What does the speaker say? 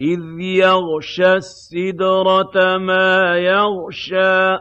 إِذْ يَغْشَى السِّدْرَةَ مَا يَغْشَىٰ